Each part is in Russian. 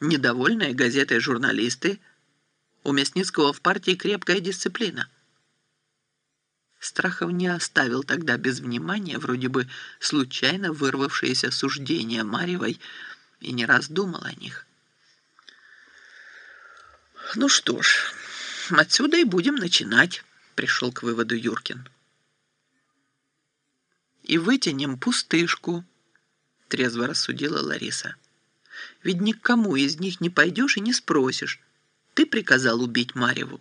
Недовольные газетой журналисты. У Мясницкого в партии крепкая дисциплина. Страхов не оставил тогда без внимания вроде бы случайно вырвавшиеся суждения Марьевой и не раз думал о них. «Ну что ж, отсюда и будем начинать», — пришел к выводу Юркин. «И вытянем пустышку», — трезво рассудила Лариса. «Ведь никому из них не пойдешь и не спросишь. Ты приказал убить Марьеву».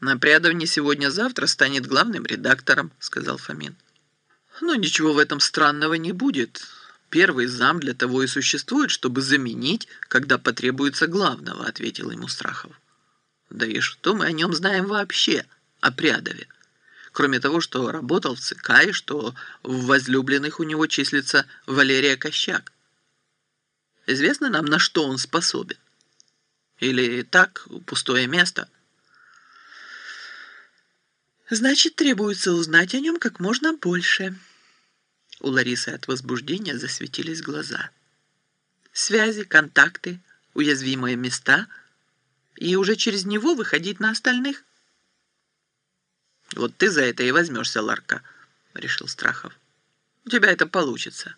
«Напрядов не сегодня-завтра станет главным редактором», — сказал Фомин. «Но ничего в этом странного не будет. Первый зам для того и существует, чтобы заменить, когда потребуется главного», — ответил ему Страхов. «Да и что мы о нем знаем вообще, о Прядове? Кроме того, что работал в ЦК и что в возлюбленных у него числится Валерия Кощак. Известно нам, на что он способен? Или так, пустое место?» Значит, требуется узнать о нем как можно больше. У Ларисы от возбуждения засветились глаза. Связи, контакты, уязвимые места и уже через него выходить на остальных. Вот ты за это и возьмешься, Ларка, решил Страхов. У тебя это получится.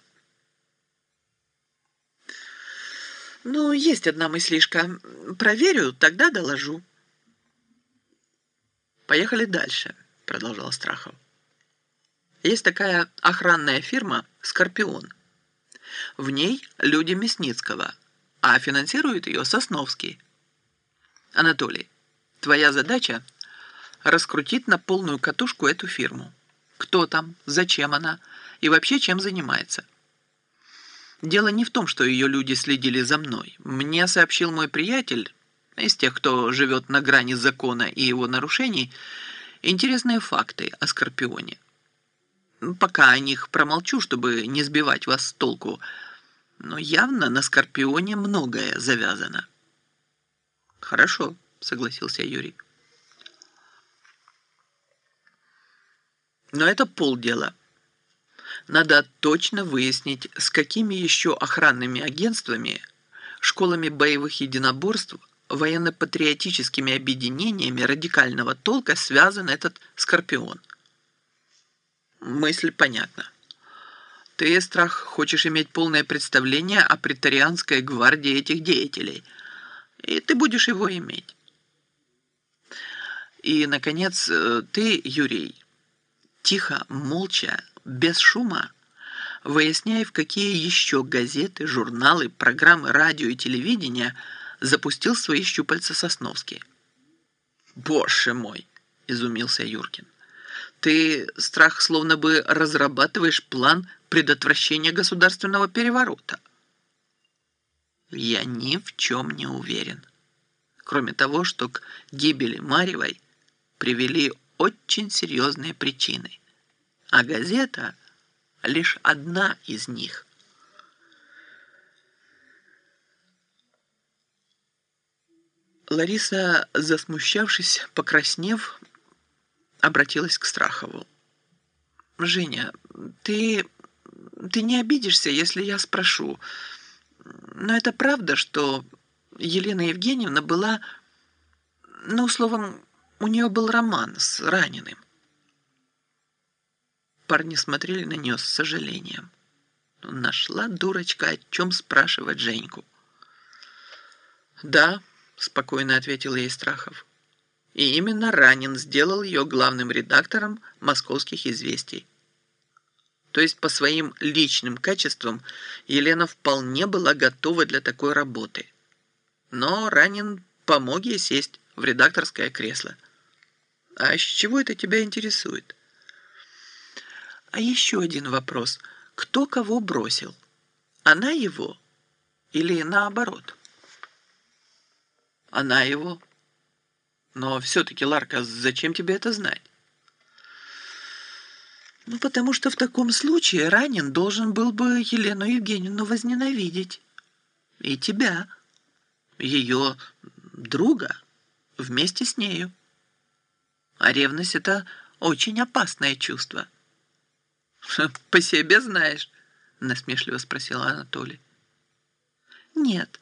Ну, есть одна мыслишка. Проверю, тогда доложу. Поехали дальше, продолжал Страхов. Есть такая охранная фирма «Скорпион». В ней люди Мясницкого, а финансирует ее Сосновский. Анатолий, твоя задача – раскрутить на полную катушку эту фирму. Кто там, зачем она и вообще чем занимается. Дело не в том, что ее люди следили за мной. Мне сообщил мой приятель, из тех, кто живет на грани закона и его нарушений, интересные факты о Скорпионе. Пока о них промолчу, чтобы не сбивать вас с толку, но явно на Скорпионе многое завязано. Хорошо, согласился Юрий. Но это полдела. Надо точно выяснить, с какими еще охранными агентствами, школами боевых единоборств военно-патриотическими объединениями радикального толка связан этот «Скорпион». Мысль понятна. Ты, Страх, хочешь иметь полное представление о претарианской гвардии этих деятелей, и ты будешь его иметь. И, наконец, э, ты, Юрий, тихо, молча, без шума, выясняй, в какие еще газеты, журналы, программы радио и телевидения – запустил свои щупальца Сосновский. «Боже мой!» – изумился Юркин. «Ты, страх, словно бы разрабатываешь план предотвращения государственного переворота». «Я ни в чем не уверен. Кроме того, что к гибели Марьевой привели очень серьезные причины. А газета – лишь одна из них». Лариса, засмущавшись, покраснев, обратилась к Страхову. «Женя, ты, ты не обидишься, если я спрошу, но это правда, что Елена Евгеньевна была, ну, словом, у нее был роман с раненым?» Парни смотрели на нее с сожалением. Нашла дурочка, о чем спрашивать Женьку. «Да», спокойно ответил ей Страхов. И именно Ранин сделал ее главным редактором «Московских известий». То есть по своим личным качествам Елена вполне была готова для такой работы. Но Ранин помог ей сесть в редакторское кресло. А с чего это тебя интересует? А еще один вопрос. Кто кого бросил? Она его или наоборот? Она его. Но все-таки, Ларка, зачем тебе это знать? Ну, потому что в таком случае Ранин должен был бы Елену Евгеньевну возненавидеть. И тебя, ее друга, вместе с нею. А ревность — это очень опасное чувство. «По себе знаешь?» — насмешливо спросил Анатолий. Нет.